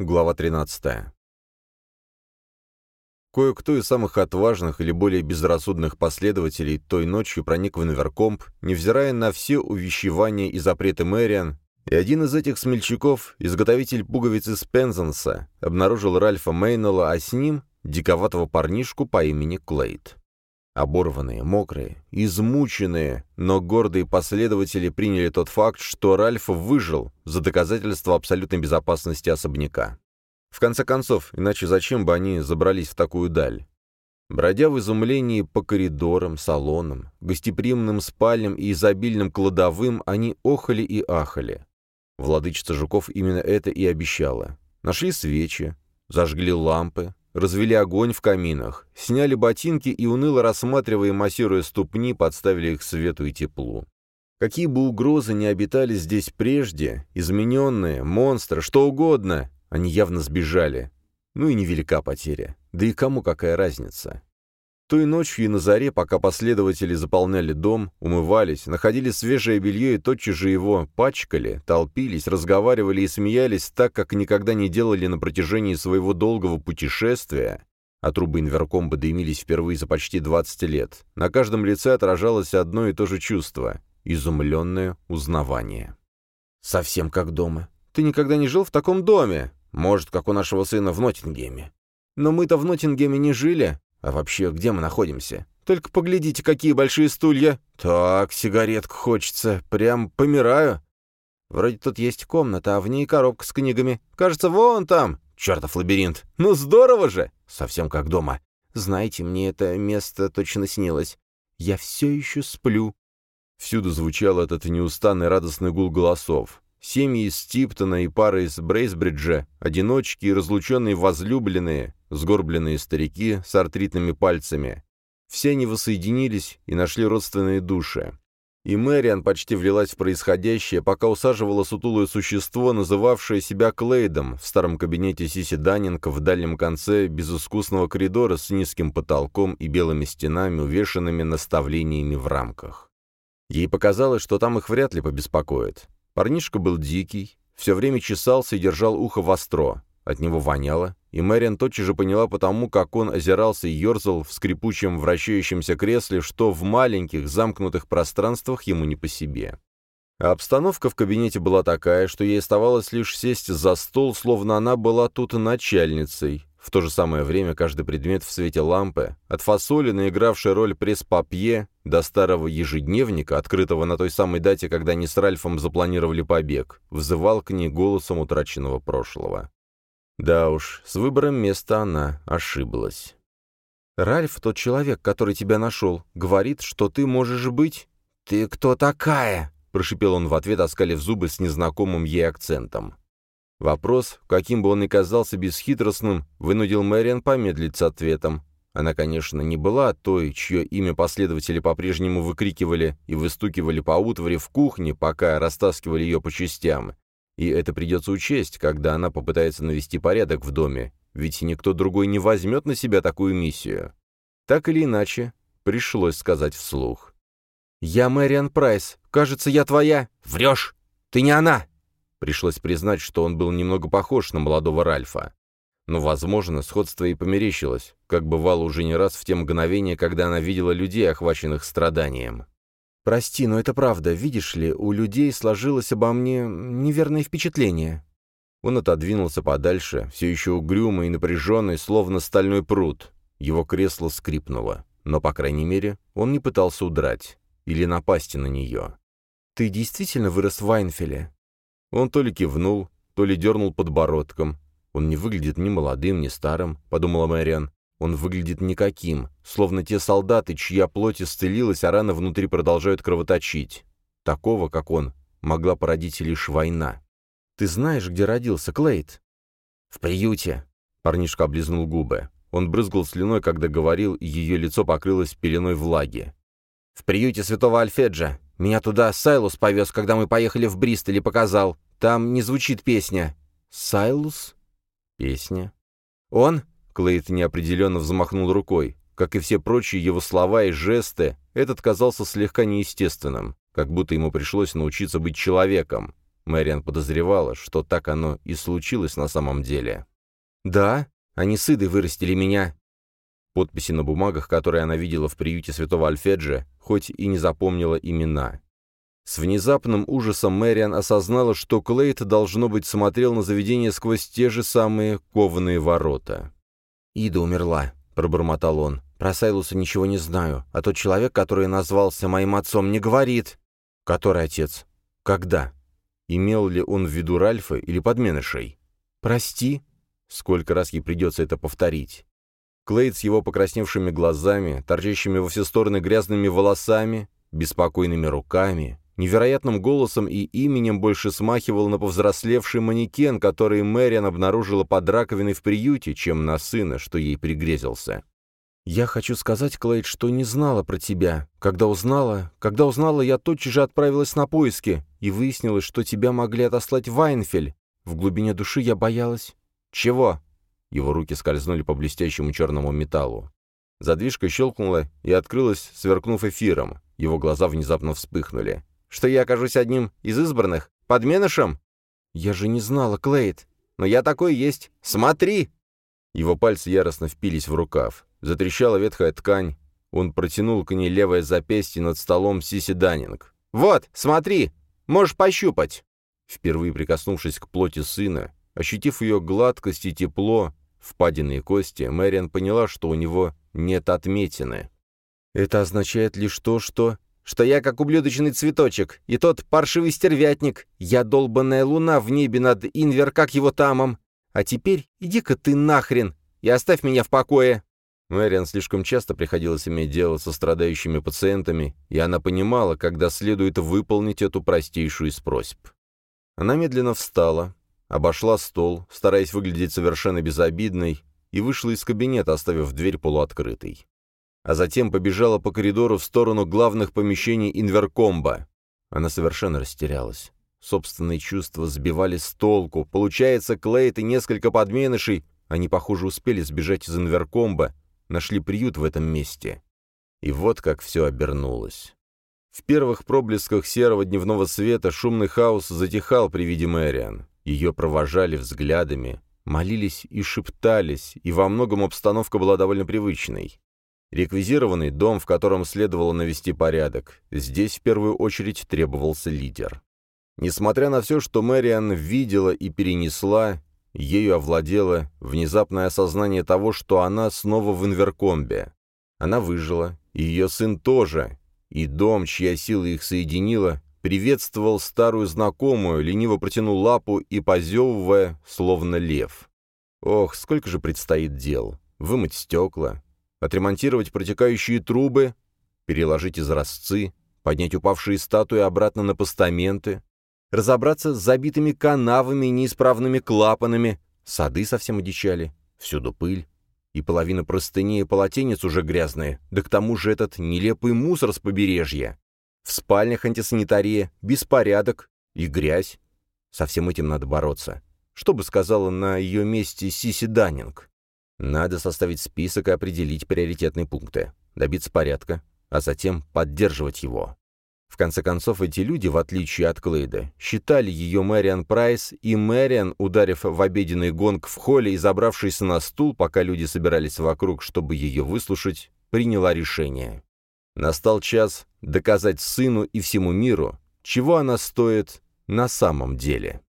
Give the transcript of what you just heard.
Глава 13. Кое-кто из самых отважных или более безрассудных последователей той ночью проник в Инверкомп, невзирая на все увещевания и запреты Мэриан, и один из этих смельчаков, изготовитель пуговиц из обнаружил Ральфа Мейнелла, а с ним — диковатого парнишку по имени Клейд. Оборванные, мокрые, измученные, но гордые последователи приняли тот факт, что Ральф выжил за доказательство абсолютной безопасности особняка. В конце концов, иначе зачем бы они забрались в такую даль? Бродя в изумлении по коридорам, салонам, гостеприимным спальням и изобильным кладовым, они охали и ахали. Владычица Жуков именно это и обещала. Нашли свечи, зажгли лампы, развели огонь в каминах, сняли ботинки и, уныло рассматривая и массируя ступни, подставили их свету и теплу. Какие бы угрозы ни обитали здесь прежде, измененные, монстры, что угодно, они явно сбежали. Ну и невелика потеря. Да и кому какая разница? Той ночью и на заре, пока последователи заполняли дом, умывались, находили свежее белье и тотчас же его пачкали, толпились, разговаривали и смеялись так, как никогда не делали на протяжении своего долгого путешествия, а трубы инверкомба дымились впервые за почти 20 лет, на каждом лице отражалось одно и то же чувство — изумленное узнавание. «Совсем как дома. Ты никогда не жил в таком доме? Может, как у нашего сына в Ноттингеме. Но мы-то в Ноттингеме не жили, а вообще, где мы находимся? Только поглядите, какие большие стулья. Так, сигаретку хочется. Прям помираю. Вроде тут есть комната, а в ней коробка с книгами. Кажется, вон там. Чертов лабиринт. Ну здорово же. Совсем как дома. Знаете, мне это место точно снилось. Я все еще сплю. Всюду звучал этот неустанный радостный гул голосов. Семьи из Стиптона и пары из Брейсбриджа, одиночки и разлученные возлюбленные, сгорбленные старики с артритными пальцами. Все они воссоединились и нашли родственные души. И Мэриан почти влилась в происходящее, пока усаживала сутулое существо, называвшее себя Клейдом, в старом кабинете Сиси Даннинг в дальнем конце безыскусного коридора с низким потолком и белыми стенами, увешанными наставлениями в рамках. Ей показалось, что там их вряд ли побеспокоит. Парнишка был дикий, все время чесался и держал ухо востро. От него воняло, и Мэриан тотчас же поняла потому, как он озирался и ерзал в скрипучем вращающемся кресле, что в маленьких замкнутых пространствах ему не по себе. А обстановка в кабинете была такая, что ей оставалось лишь сесть за стол, словно она была тут начальницей, в то же самое время каждый предмет в свете лампы, от фасоли, наигравшей роль пресс-папье, до старого ежедневника, открытого на той самой дате, когда они с Ральфом запланировали побег, взывал к ней голосом утраченного прошлого. Да уж, с выбором места она ошиблась. «Ральф, тот человек, который тебя нашел, говорит, что ты можешь быть...» «Ты кто такая?» — прошипел он в ответ, оскалив зубы с незнакомым ей акцентом. Вопрос, каким бы он ни казался бесхитростным, вынудил Мэриан помедлить с ответом. Она, конечно, не была той, чье имя последователи по-прежнему выкрикивали и выстукивали по утвари в кухне, пока растаскивали ее по частям. И это придется учесть, когда она попытается навести порядок в доме, ведь никто другой не возьмет на себя такую миссию. Так или иначе, пришлось сказать вслух. «Я Мэриан Прайс. Кажется, я твоя...» «Врешь! Ты не она!» Пришлось признать, что он был немного похож на молодого Ральфа. Но, возможно, сходство и померещилось, как бывало уже не раз в те мгновения, когда она видела людей, охваченных страданием. «Прости, но это правда. Видишь ли, у людей сложилось обо мне неверное впечатление». Он отодвинулся подальше, все еще угрюмый и напряженный, словно стальной пруд. Его кресло скрипнуло, но, по крайней мере, он не пытался удрать или напасть на нее. «Ты действительно вырос в Вайнфеле?» Он то ли кивнул, то ли дернул подбородком. «Он не выглядит ни молодым, ни старым», — подумала Мэриан. «Он выглядит никаким, словно те солдаты, чья плоть исцелилась, а раны внутри продолжают кровоточить. Такого, как он, могла породить лишь война». «Ты знаешь, где родился Клейд?» «В приюте», — парнишка облизнул губы. Он брызгал слюной, когда говорил, и ее лицо покрылось пеленой влаги. «В приюте святого Альфеджа. Меня туда Сайлус повез, когда мы поехали в Бристоль и показал. Там не звучит песня. Сайлус? Песня. Он? Клейт неопределенно взмахнул рукой. Как и все прочие его слова и жесты, этот казался слегка неестественным, как будто ему пришлось научиться быть человеком. Мэриан подозревала, что так оно и случилось на самом деле. «Да, они с Идой вырастили меня». Подписи на бумагах, которые она видела в приюте святого Альфеджа, хоть и не запомнила имена. С внезапным ужасом Мэриан осознала, что Клейт, должно быть, смотрел на заведение сквозь те же самые кованые ворота. «Ида умерла», — пробормотал он. «Про Сайлуса ничего не знаю, а тот человек, который назвался моим отцом, не говорит». «Который отец? Когда? Имел ли он в виду Ральфа или подменышей?» «Прости?» Сколько раз ей придется это повторить? Клейд с его покрасневшими глазами, торчащими во все стороны грязными волосами, беспокойными руками, невероятным голосом и именем больше смахивал на повзрослевший манекен, который Мэриан обнаружила под раковиной в приюте, чем на сына, что ей пригрезился. «Я хочу сказать, Клейд, что не знала про тебя. Когда узнала, когда узнала, я тотчас же отправилась на поиски, и выяснилось, что тебя могли отослать в Вайнфель. В глубине души я боялась». «Чего?» Его руки скользнули по блестящему черному металлу. Задвижка щелкнула и открылась, сверкнув эфиром. Его глаза внезапно вспыхнули. «Что я окажусь одним из избранных? Подменышем?» «Я же не знала, Клейд». «Но я такой есть. Смотри!» Его пальцы яростно впились в рукав. Затрещала ветхая ткань. Он протянул к ней левое запястье над столом Сиси Даннинг. «Вот, смотри! Можешь пощупать!» Впервые прикоснувшись к плоти сына, ощутив ее гладкость и тепло, впаденные кости, Мэриан поняла, что у него нет отметины. «Это означает лишь то, что...» «Что я как ублюдочный цветочек, и тот паршивый стервятник. Я долбанная луна в небе над Инвер, как его тамом. А теперь иди-ка ты нахрен и оставь меня в покое!» Мэриан слишком часто приходилось иметь дело со страдающими пациентами, и она понимала, когда следует выполнить эту простейшую из просьб. Она медленно встала, обошла стол, стараясь выглядеть совершенно безобидной, и вышла из кабинета, оставив дверь полуоткрытой. А затем побежала по коридору в сторону главных помещений Инверкомба. Она совершенно растерялась. Собственные чувства сбивали с толку. Получается, Клейт и несколько подменышей, они, похоже, успели сбежать из Инверкомба, нашли приют в этом месте. И вот как все обернулось. В первых проблесках серого дневного света шумный хаос затихал при виде Мэриан. Ее провожали взглядами, молились и шептались, и во многом обстановка была довольно привычной. Реквизированный дом, в котором следовало навести порядок. Здесь в первую очередь требовался лидер. Несмотря на все, что Мэриан видела и перенесла, Ею овладело внезапное осознание того, что она снова в инверкомбе. Она выжила, и ее сын тоже, и дом, чья сила их соединила, приветствовал старую знакомую, лениво протянул лапу и, позевывая, словно лев. Ох, сколько же предстоит дел. Вымыть стекла, отремонтировать протекающие трубы, переложить изразцы, поднять упавшие статуи обратно на постаменты, разобраться с забитыми канавами и неисправными клапанами, сады совсем одичали, всюду пыль, и половина простыней и полотенец уже грязные, да к тому же этот нелепый мусор с побережья. В спальнях антисанитария, беспорядок и грязь. Со всем этим надо бороться. Что бы сказала на ее месте Сиси Даннинг? Надо составить список и определить приоритетные пункты, добиться порядка, а затем поддерживать его. В конце концов, эти люди, в отличие от Клейда, считали ее Мэриан Прайс, и Мэриан, ударив в обеденный гонг в холле и забравшись на стул, пока люди собирались вокруг, чтобы ее выслушать, приняла решение. Настал час доказать сыну и всему миру, чего она стоит на самом деле.